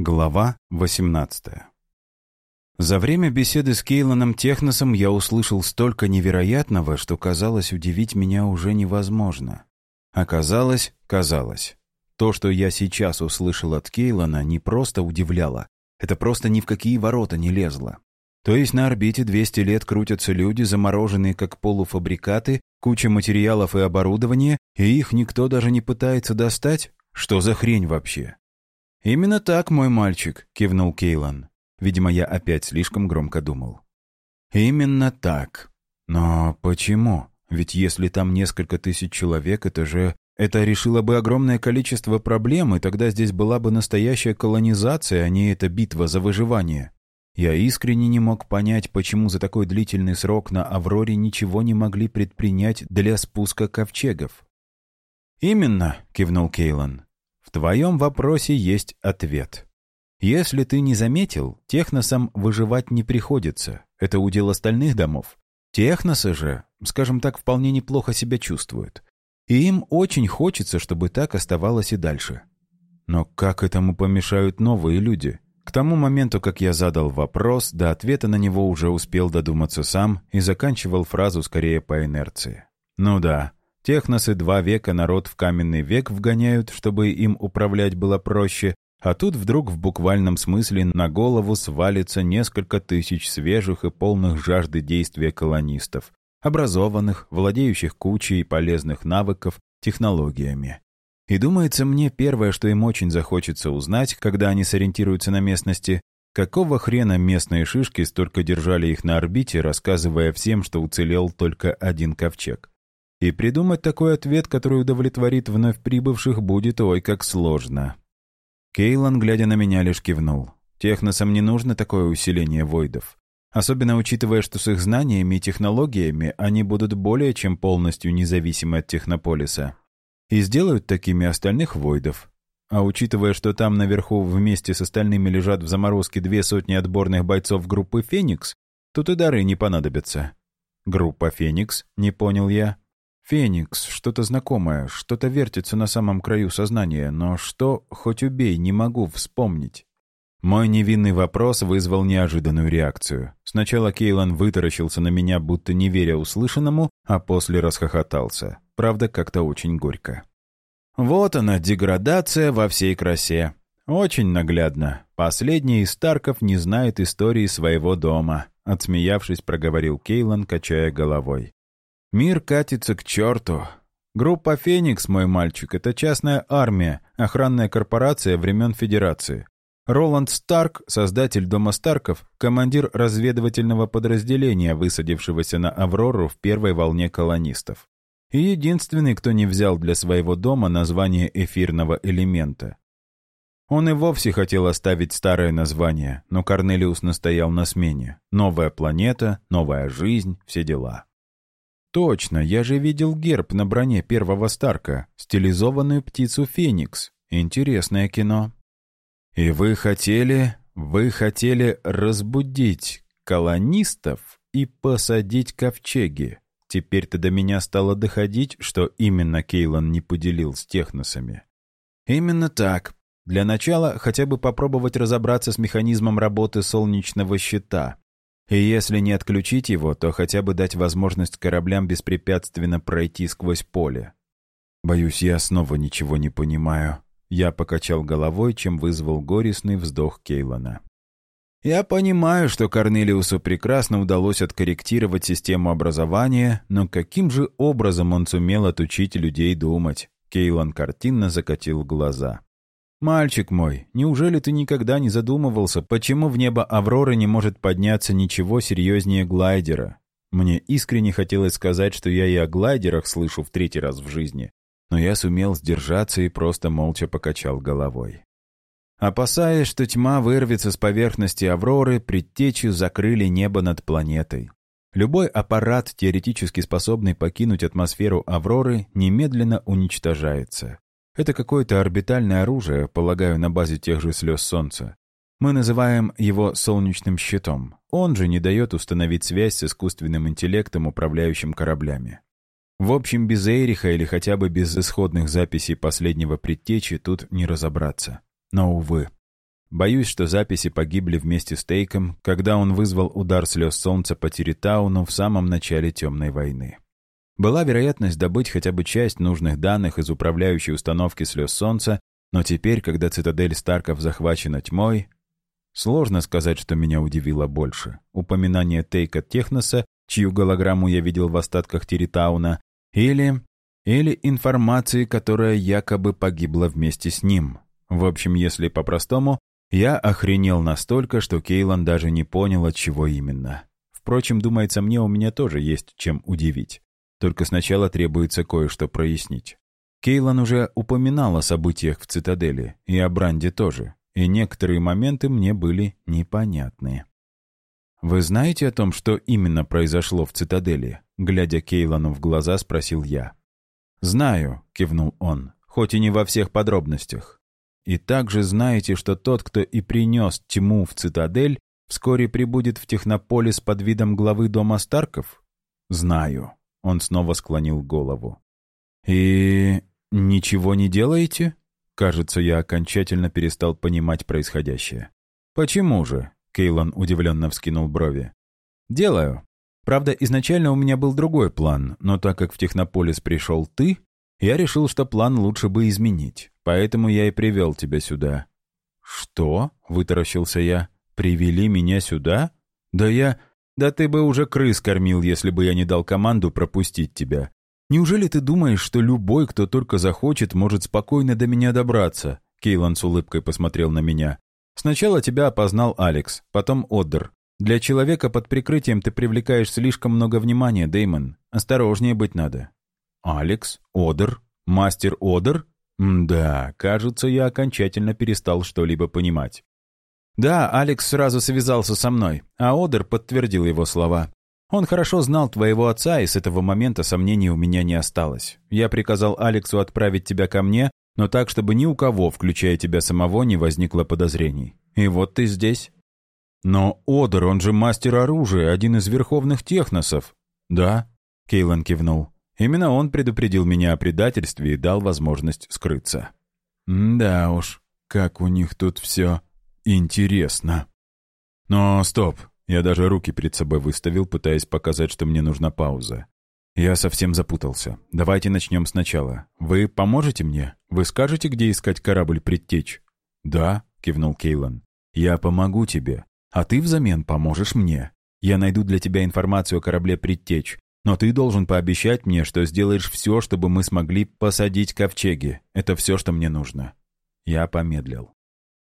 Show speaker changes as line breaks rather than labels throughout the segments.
Глава 18 За время беседы с Кейланом Техносом я услышал столько невероятного, что казалось удивить меня уже невозможно. Оказалось, казалось. То, что я сейчас услышал от Кейлана, не просто удивляло, это просто ни в какие ворота не лезло. То есть на орбите 200 лет крутятся люди, замороженные как полуфабрикаты, куча материалов и оборудования, и их никто даже не пытается достать? Что за хрень вообще? «Именно так, мой мальчик», — кивнул Кейлан. Видимо, я опять слишком громко думал. «Именно так. Но почему? Ведь если там несколько тысяч человек, это же... Это решило бы огромное количество проблем, и тогда здесь была бы настоящая колонизация, а не эта битва за выживание. Я искренне не мог понять, почему за такой длительный срок на Авроре ничего не могли предпринять для спуска ковчегов. «Именно», — кивнул Кейлан. В твоем вопросе есть ответ. Если ты не заметил, техносам выживать не приходится. Это удел остальных домов. Техносы же, скажем так, вполне неплохо себя чувствуют. И им очень хочется, чтобы так оставалось и дальше. Но как этому помешают новые люди? К тому моменту, как я задал вопрос, до ответа на него уже успел додуматься сам и заканчивал фразу скорее по инерции. Ну да, Техносы два века народ в каменный век вгоняют, чтобы им управлять было проще, а тут вдруг в буквальном смысле на голову свалится несколько тысяч свежих и полных жажды действия колонистов, образованных, владеющих кучей полезных навыков, технологиями. И думается мне, первое, что им очень захочется узнать, когда они сориентируются на местности, какого хрена местные шишки столько держали их на орбите, рассказывая всем, что уцелел только один ковчег. И придумать такой ответ, который удовлетворит вновь прибывших, будет ой как сложно. Кейлан, глядя на меня, лишь кивнул. Техносам не нужно такое усиление войдов. Особенно учитывая, что с их знаниями и технологиями они будут более чем полностью независимы от Технополиса. И сделают такими остальных войдов. А учитывая, что там наверху вместе с остальными лежат в заморозке две сотни отборных бойцов группы «Феникс», тут и дары не понадобятся. «Группа «Феникс», — не понял я. Феникс, что-то знакомое, что-то вертится на самом краю сознания, но что, хоть убей, не могу вспомнить. Мой невинный вопрос вызвал неожиданную реакцию. Сначала Кейлан вытаращился на меня, будто не веря услышанному, а после расхохотался. Правда, как-то очень горько. Вот она, деградация во всей красе. Очень наглядно. Последний из Старков не знает истории своего дома. Отсмеявшись, проговорил Кейлан, качая головой. Мир катится к черту. Группа «Феникс», мой мальчик, это частная армия, охранная корпорация времен Федерации. Роланд Старк, создатель Дома Старков, командир разведывательного подразделения, высадившегося на Аврору в первой волне колонистов. И единственный, кто не взял для своего дома название эфирного элемента. Он и вовсе хотел оставить старое название, но Корнелиус настоял на смене. Новая планета, новая жизнь, все дела. Точно, я же видел герб на броне первого Старка, стилизованную птицу Феникс. Интересное кино. И вы хотели... Вы хотели разбудить колонистов и посадить ковчеги. Теперь-то до меня стало доходить, что именно Кейлан не поделил с техносами. Именно так. Для начала хотя бы попробовать разобраться с механизмом работы солнечного щита. И если не отключить его, то хотя бы дать возможность кораблям беспрепятственно пройти сквозь поле. Боюсь, я снова ничего не понимаю. Я покачал головой, чем вызвал горестный вздох Кейлана. Я понимаю, что Корнелиусу прекрасно удалось откорректировать систему образования, но каким же образом он сумел отучить людей думать? Кейлан картинно закатил глаза. «Мальчик мой, неужели ты никогда не задумывался, почему в небо Авроры не может подняться ничего серьезнее глайдера? Мне искренне хотелось сказать, что я и о глайдерах слышу в третий раз в жизни, но я сумел сдержаться и просто молча покачал головой. Опасаясь, что тьма вырвется с поверхности Авроры, предтечи закрыли небо над планетой. Любой аппарат, теоретически способный покинуть атмосферу Авроры, немедленно уничтожается. Это какое-то орбитальное оружие, полагаю, на базе тех же слез Солнца. Мы называем его солнечным щитом. Он же не дает установить связь с искусственным интеллектом, управляющим кораблями. В общем, без Эриха или хотя бы без исходных записей последнего предтечи тут не разобраться. Но, увы. Боюсь, что записи погибли вместе с Тейком, когда он вызвал удар слез солнца по Тиритауну в самом начале Темной войны. Была вероятность добыть хотя бы часть нужных данных из управляющей установки слез солнца, но теперь, когда цитадель Старков захвачена тьмой, сложно сказать, что меня удивило больше. Упоминание Тейка Техноса, чью голограмму я видел в остатках Тиритауна, или... или информации, которая якобы погибла вместе с ним. В общем, если по-простому, я охренел настолько, что Кейлан даже не понял, от чего именно. Впрочем, думается мне, у меня тоже есть чем удивить. Только сначала требуется кое-что прояснить. Кейлан уже упоминал о событиях в цитадели, и о Бранде тоже, и некоторые моменты мне были непонятны. «Вы знаете о том, что именно произошло в цитадели?» Глядя Кейлану в глаза, спросил я. «Знаю», — кивнул он, — «хоть и не во всех подробностях. И также знаете, что тот, кто и принес тьму в цитадель, вскоре прибудет в Технополис под видом главы дома Старков? Знаю. Он снова склонил голову. И ничего не делаете? Кажется, я окончательно перестал понимать происходящее. Почему же? Кейлон удивленно вскинул брови. Делаю. Правда, изначально у меня был другой план, но так как в Технополис пришел ты, я решил, что план лучше бы изменить. Поэтому я и привел тебя сюда». «Что?» — вытаращился я. «Привели меня сюда? Да я... Да ты бы уже крыс кормил, если бы я не дал команду пропустить тебя. Неужели ты думаешь, что любой, кто только захочет, может спокойно до меня добраться?» Кейлан с улыбкой посмотрел на меня. «Сначала тебя опознал Алекс, потом Оддер. Для человека под прикрытием ты привлекаешь слишком много внимания, Деймон. Осторожнее быть надо». «Алекс? Одер? Мастер Одер?» да, кажется, я окончательно перестал что-либо понимать. Да, Алекс сразу связался со мной, а Одер подтвердил его слова. Он хорошо знал твоего отца, и с этого момента сомнений у меня не осталось. Я приказал Алексу отправить тебя ко мне, но так, чтобы ни у кого, включая тебя самого, не возникло подозрений. И вот ты здесь. Но Одер, он же мастер оружия, один из верховных техносов. Да, Кейлан кивнул. Именно он предупредил меня о предательстве и дал возможность скрыться. Да уж, как у них тут все интересно. Но стоп, я даже руки перед собой выставил, пытаясь показать, что мне нужна пауза. Я совсем запутался. Давайте начнем сначала. Вы поможете мне? Вы скажете, где искать корабль «Предтечь»? Да, кивнул Кейлан. Я помогу тебе, а ты взамен поможешь мне. Я найду для тебя информацию о корабле «Предтечь», но ты должен пообещать мне, что сделаешь все, чтобы мы смогли посадить ковчеги. Это все, что мне нужно». Я помедлил.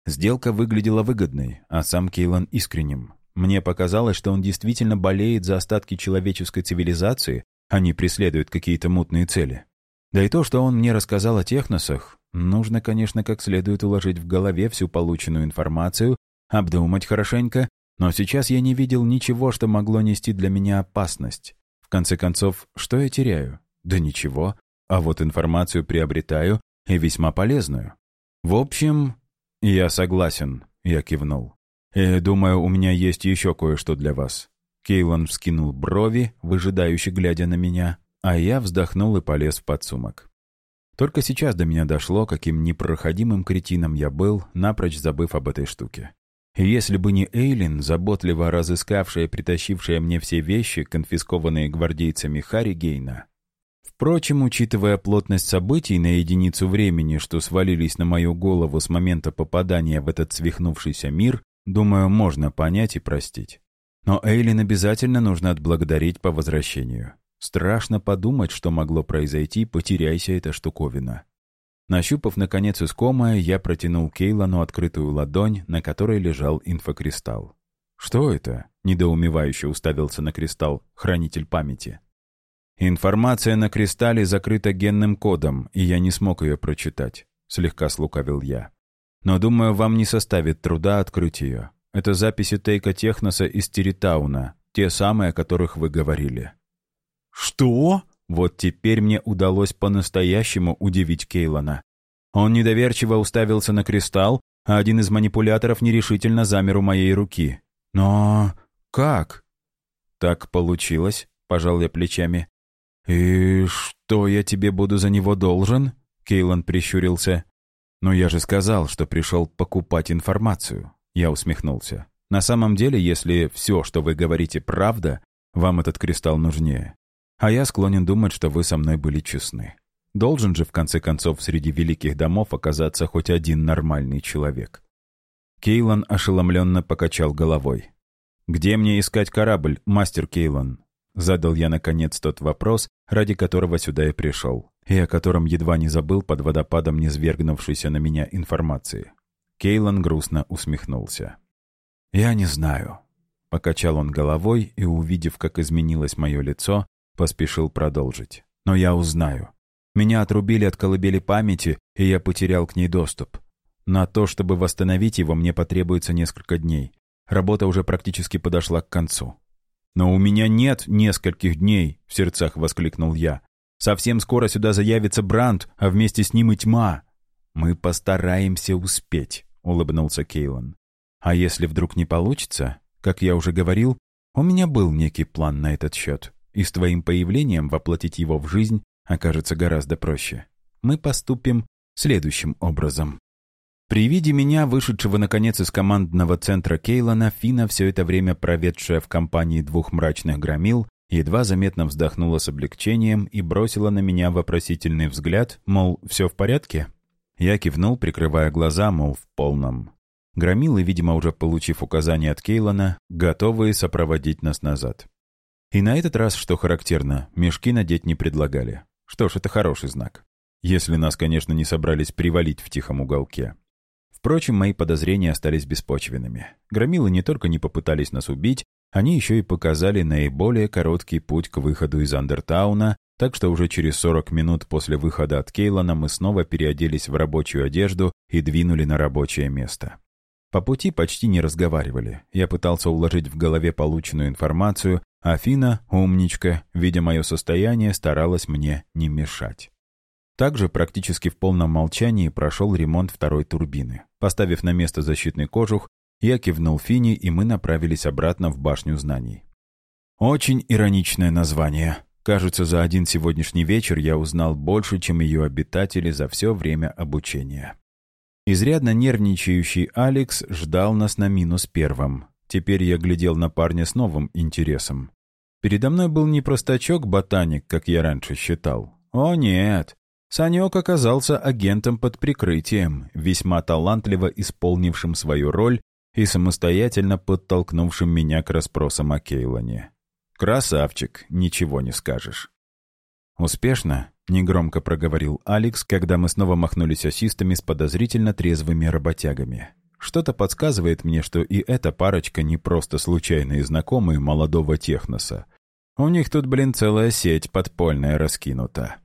Сделка выглядела выгодной, а сам Кейлан искренним. Мне показалось, что он действительно болеет за остатки человеческой цивилизации, а не преследует какие-то мутные цели. Да и то, что он мне рассказал о техносах, нужно, конечно, как следует уложить в голове всю полученную информацию, обдумать хорошенько, но сейчас я не видел ничего, что могло нести для меня опасность. В конце концов, что я теряю? Да ничего. А вот информацию приобретаю, и весьма полезную. В общем, я согласен, я кивнул. И думаю, у меня есть еще кое-что для вас. Кейлан вскинул брови, выжидающе глядя на меня, а я вздохнул и полез в подсумок. Только сейчас до меня дошло, каким непроходимым кретином я был, напрочь забыв об этой штуке. Если бы не Эйлин, заботливо разыскавшая и притащившая мне все вещи, конфискованные гвардейцами Харри Гейна. Впрочем, учитывая плотность событий на единицу времени, что свалились на мою голову с момента попадания в этот свихнувшийся мир, думаю, можно понять и простить. Но Эйлин обязательно нужно отблагодарить по возвращению. Страшно подумать, что могло произойти, потеряйся эта штуковина. Нащупав, наконец, искомое, я протянул Кейлану открытую ладонь, на которой лежал инфокристалл. «Что это?» — недоумевающе уставился на кристалл, хранитель памяти. «Информация на кристалле закрыта генным кодом, и я не смог ее прочитать», — слегка слукавил я. «Но, думаю, вам не составит труда открыть ее. Это записи Тейка Техноса из Теритауна, те самые, о которых вы говорили». «Что?» Вот теперь мне удалось по-настоящему удивить Кейлана. Он недоверчиво уставился на кристалл, а один из манипуляторов нерешительно замер у моей руки. «Но как?» «Так получилось», — пожал я плечами. «И что я тебе буду за него должен?» Кейлан прищурился. «Но я же сказал, что пришел покупать информацию», — я усмехнулся. «На самом деле, если все, что вы говорите, правда, вам этот кристалл нужнее. А я склонен думать, что вы со мной были честны. Должен же, в конце концов, среди великих домов оказаться хоть один нормальный человек». Кейлан ошеломленно покачал головой. «Где мне искать корабль, мастер Кейлан?» Задал я, наконец, тот вопрос, ради которого сюда и пришел, и о котором едва не забыл под водопадом низвергнувшейся на меня информации. Кейлан грустно усмехнулся. «Я не знаю». Покачал он головой и, увидев, как изменилось мое лицо, поспешил продолжить. «Но я узнаю. Меня отрубили от колыбели памяти, и я потерял к ней доступ. На то, чтобы восстановить его, мне потребуется несколько дней. Работа уже практически подошла к концу. «Но у меня нет нескольких дней», — в сердцах воскликнул я. «Совсем скоро сюда заявится Бранд, а вместе с ним и тьма». «Мы постараемся успеть», — улыбнулся Кейлан. «А если вдруг не получится, как я уже говорил, у меня был некий план на этот счет, и с твоим появлением воплотить его в жизнь окажется гораздо проще. Мы поступим следующим образом». При виде меня, вышедшего наконец из командного центра Кейлана, Фина, все это время проведшая в компании двух мрачных громил, едва заметно вздохнула с облегчением и бросила на меня вопросительный взгляд, мол, все в порядке? Я кивнул, прикрывая глаза, мол, в полном. Громилы, видимо, уже получив указание от Кейлана, готовые сопроводить нас назад. И на этот раз, что характерно, мешки надеть не предлагали. Что ж, это хороший знак. Если нас, конечно, не собрались привалить в тихом уголке. Впрочем, мои подозрения остались беспочвенными. Громилы не только не попытались нас убить, они еще и показали наиболее короткий путь к выходу из Андертауна, так что уже через 40 минут после выхода от Кейлана мы снова переоделись в рабочую одежду и двинули на рабочее место. По пути почти не разговаривали. Я пытался уложить в голове полученную информацию, а Фина, умничка, видя мое состояние, старалась мне не мешать. Также практически в полном молчании прошел ремонт второй турбины. Поставив на место защитный кожух, я кивнул Фини, и мы направились обратно в башню знаний. Очень ироничное название. Кажется, за один сегодняшний вечер я узнал больше, чем ее обитатели за все время обучения. Изрядно нервничающий Алекс ждал нас на минус первом. Теперь я глядел на парня с новым интересом. Передо мной был не простачок-ботаник, как я раньше считал. О нет, Санек оказался агентом под прикрытием, весьма талантливо исполнившим свою роль и самостоятельно подтолкнувшим меня к расспросам о Кейлоне. «Красавчик, ничего не скажешь». «Успешно?» — негромко проговорил Алекс, когда мы снова махнулись асистами с подозрительно трезвыми работягами. «Что-то подсказывает мне, что и эта парочка не просто случайные знакомые молодого техноса. У них тут, блин, целая сеть подпольная раскинута».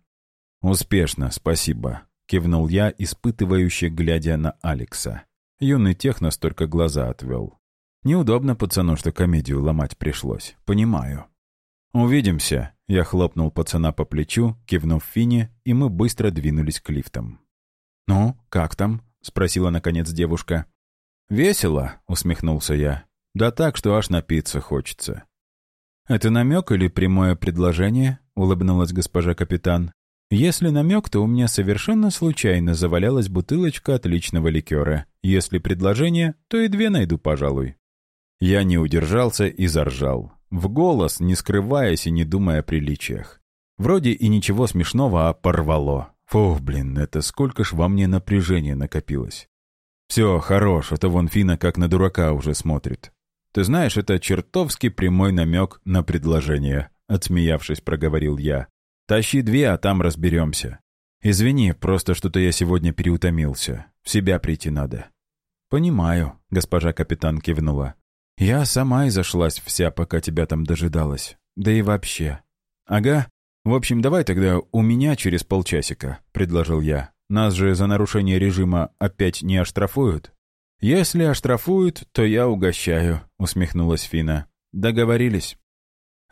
«Успешно, спасибо», — кивнул я, испытывающе глядя на Алекса. Юный технос только глаза отвел. «Неудобно пацану, что комедию ломать пришлось. Понимаю». «Увидимся», — я хлопнул пацана по плечу, кивнув Фине, и мы быстро двинулись к лифтам. «Ну, как там?» — спросила наконец девушка. «Весело», — усмехнулся я. «Да так, что аж напиться хочется». «Это намек или прямое предложение?» — улыбнулась госпожа капитан. Если намек, то у меня совершенно случайно завалялась бутылочка отличного ликера. Если предложение, то и две найду, пожалуй. Я не удержался и заржал. В голос, не скрываясь и не думая о приличиях. Вроде и ничего смешного, а порвало. Фух, блин, это сколько ж во мне напряжения накопилось. Все, хорош, это вон Фина как на дурака уже смотрит. Ты знаешь, это чертовски прямой намек на предложение, отсмеявшись, проговорил я. Тащи две, а там разберемся. Извини, просто что-то я сегодня переутомился. В себя прийти надо». «Понимаю», — госпожа капитан кивнула. «Я сама и зашлась вся, пока тебя там дожидалась. Да и вообще». «Ага. В общем, давай тогда у меня через полчасика», — предложил я. «Нас же за нарушение режима опять не оштрафуют?» «Если оштрафуют, то я угощаю», — усмехнулась Фина. «Договорились».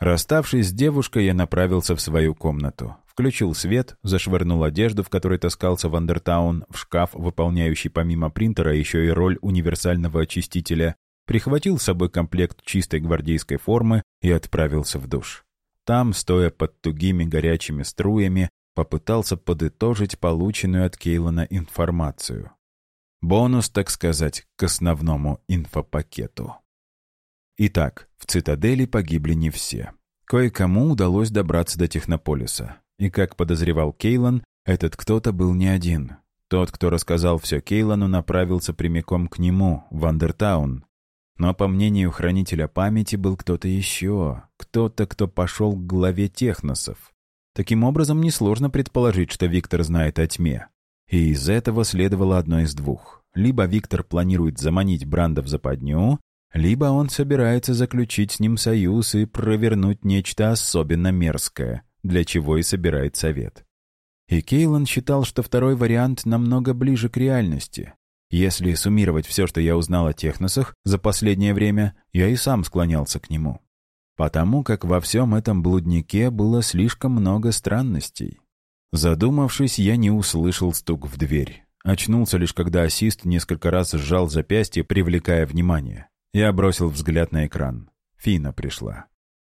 Расставшись с девушкой, я направился в свою комнату. Включил свет, зашвырнул одежду, в которой таскался в Андертаун, в шкаф, выполняющий помимо принтера еще и роль универсального очистителя, прихватил с собой комплект чистой гвардейской формы и отправился в душ. Там, стоя под тугими горячими струями, попытался подытожить полученную от Кейлона информацию. Бонус, так сказать, к основному инфопакету. Итак, в цитадели погибли не все. Кое-кому удалось добраться до Технополиса. И, как подозревал Кейлан, этот кто-то был не один. Тот, кто рассказал все Кейлану, направился прямиком к нему, в Андертаун. Но, по мнению хранителя памяти, был кто-то еще. Кто-то, кто пошел к главе техносов. Таким образом, несложно предположить, что Виктор знает о тьме. И из этого следовало одно из двух. Либо Виктор планирует заманить Бранда в западню, либо он собирается заключить с ним союз и провернуть нечто особенно мерзкое, для чего и собирает совет. И Кейлан считал, что второй вариант намного ближе к реальности. Если суммировать все, что я узнал о техносах за последнее время, я и сам склонялся к нему. Потому как во всем этом блуднике было слишком много странностей. Задумавшись, я не услышал стук в дверь. Очнулся лишь, когда ассист несколько раз сжал запястье, привлекая внимание. Я бросил взгляд на экран. Фина пришла.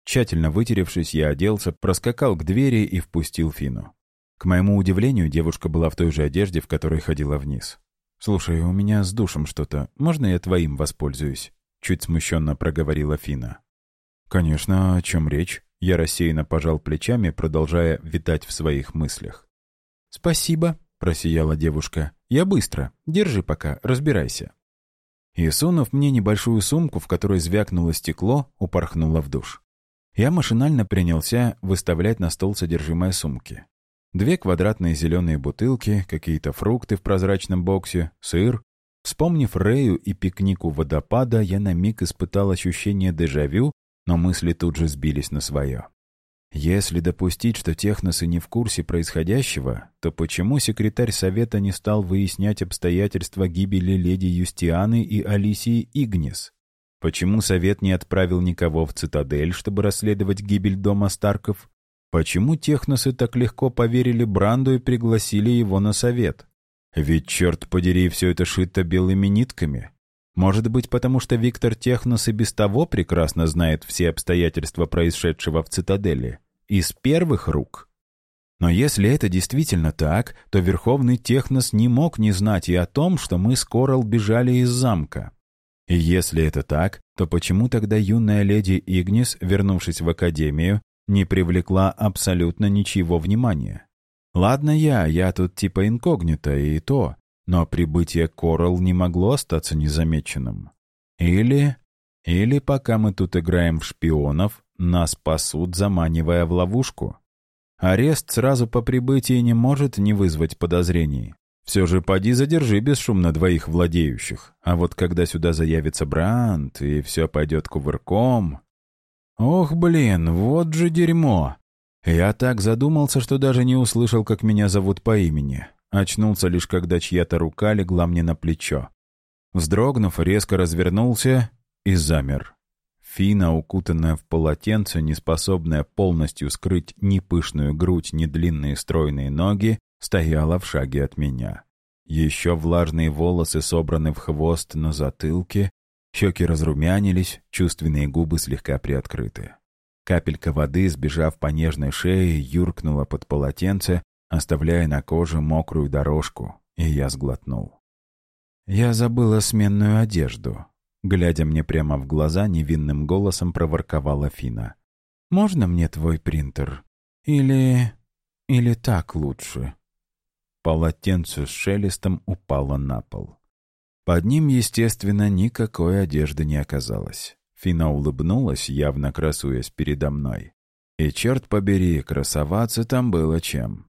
Тщательно вытеревшись, я оделся, проскакал к двери и впустил Фину. К моему удивлению, девушка была в той же одежде, в которой ходила вниз. «Слушай, у меня с душем что-то. Можно я твоим воспользуюсь?» Чуть смущенно проговорила Фина. «Конечно, о чем речь?» Я рассеянно пожал плечами, продолжая витать в своих мыслях. «Спасибо», — просияла девушка. «Я быстро. Держи пока, разбирайся». И, сунув мне небольшую сумку, в которой звякнуло стекло, упорхнула в душ. Я машинально принялся выставлять на стол содержимое сумки. Две квадратные зеленые бутылки, какие-то фрукты в прозрачном боксе, сыр. Вспомнив Рэю и пикник у водопада, я на миг испытал ощущение дежавю но мысли тут же сбились на свое. Если допустить, что техносы не в курсе происходящего, то почему секретарь Совета не стал выяснять обстоятельства гибели леди Юстианы и Алисии Игнис? Почему Совет не отправил никого в цитадель, чтобы расследовать гибель дома Старков? Почему техносы так легко поверили Бранду и пригласили его на Совет? Ведь, черт подери, все это шито белыми нитками. Может быть, потому что Виктор Технос и без того прекрасно знает все обстоятельства происшедшего в цитадели. Из первых рук. Но если это действительно так, то Верховный Технос не мог не знать и о том, что мы с Корал бежали из замка. И если это так, то почему тогда юная леди Игнис, вернувшись в Академию, не привлекла абсолютно ничего внимания? Ладно я, я тут типа инкогнито и то, но прибытие Коралл не могло остаться незамеченным. Или... Или пока мы тут играем в шпионов, нас спасут, заманивая в ловушку. Арест сразу по прибытии не может не вызвать подозрений. Все же поди задержи бесшумно двоих владеющих. А вот когда сюда заявится Бранд, и все пойдет кувырком... Ох, блин, вот же дерьмо! Я так задумался, что даже не услышал, как меня зовут по имени. Очнулся лишь, когда чья-то рука легла мне на плечо. Вздрогнув, резко развернулся и замер. Фина, укутанная в полотенце, неспособная полностью скрыть ни пышную грудь, ни длинные стройные ноги, стояла в шаге от меня. Еще влажные волосы собраны в хвост на затылке, щеки разрумянились, чувственные губы слегка приоткрыты. Капелька воды, сбежав по нежной шее, юркнула под полотенце, оставляя на коже мокрую дорожку, и я сглотнул. «Я забыла сменную одежду», — глядя мне прямо в глаза, невинным голосом проворковала Фина. «Можно мне твой принтер? Или... или так лучше?» Полотенце с шелестом упало на пол. Под ним, естественно, никакой одежды не оказалось. Фина улыбнулась, явно красуясь передо мной. И, черт побери, красоваться там было чем.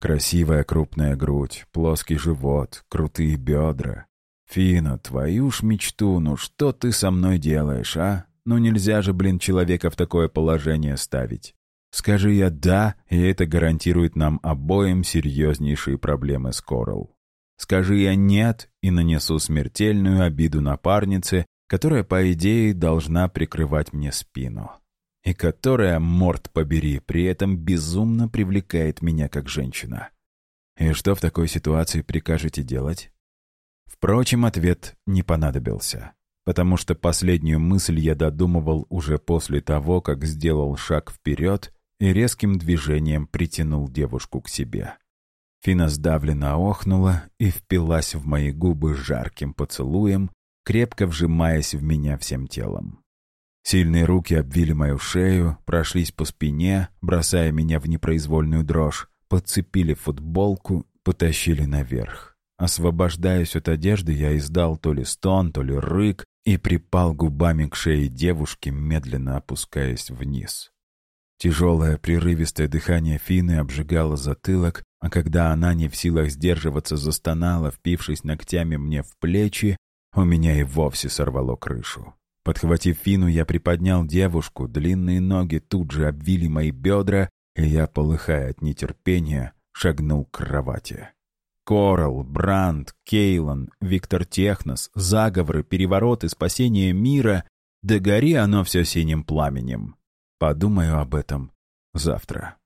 Красивая крупная грудь, плоский живот, крутые бедра. Фина, твою ж мечту, ну что ты со мной делаешь, а? Ну нельзя же, блин, человека в такое положение ставить. Скажи я «да», и это гарантирует нам обоим серьезнейшие проблемы с Коралл. Скажи я «нет» и нанесу смертельную обиду напарнице, которая, по идее, должна прикрывать мне спину и которая, морд побери, при этом безумно привлекает меня как женщина. И что в такой ситуации прикажете делать? Впрочем, ответ не понадобился, потому что последнюю мысль я додумывал уже после того, как сделал шаг вперед и резким движением притянул девушку к себе. Фина сдавленно охнула и впилась в мои губы жарким поцелуем, крепко вжимаясь в меня всем телом. Сильные руки обвили мою шею, прошлись по спине, бросая меня в непроизвольную дрожь, подцепили футболку, потащили наверх. Освобождаясь от одежды, я издал то ли стон, то ли рык и припал губами к шее девушки, медленно опускаясь вниз. Тяжелое прерывистое дыхание Фины обжигало затылок, а когда она не в силах сдерживаться застонала, впившись ногтями мне в плечи, у меня и вовсе сорвало крышу. Подхватив Фину, я приподнял девушку, длинные ноги тут же обвили мои бедра, и я, полыхая от нетерпения, шагнул к кровати. Коралл, Бранд, Кейлан, Виктор Технос, заговоры, перевороты, спасение мира — да гори оно все синим пламенем. Подумаю об этом завтра.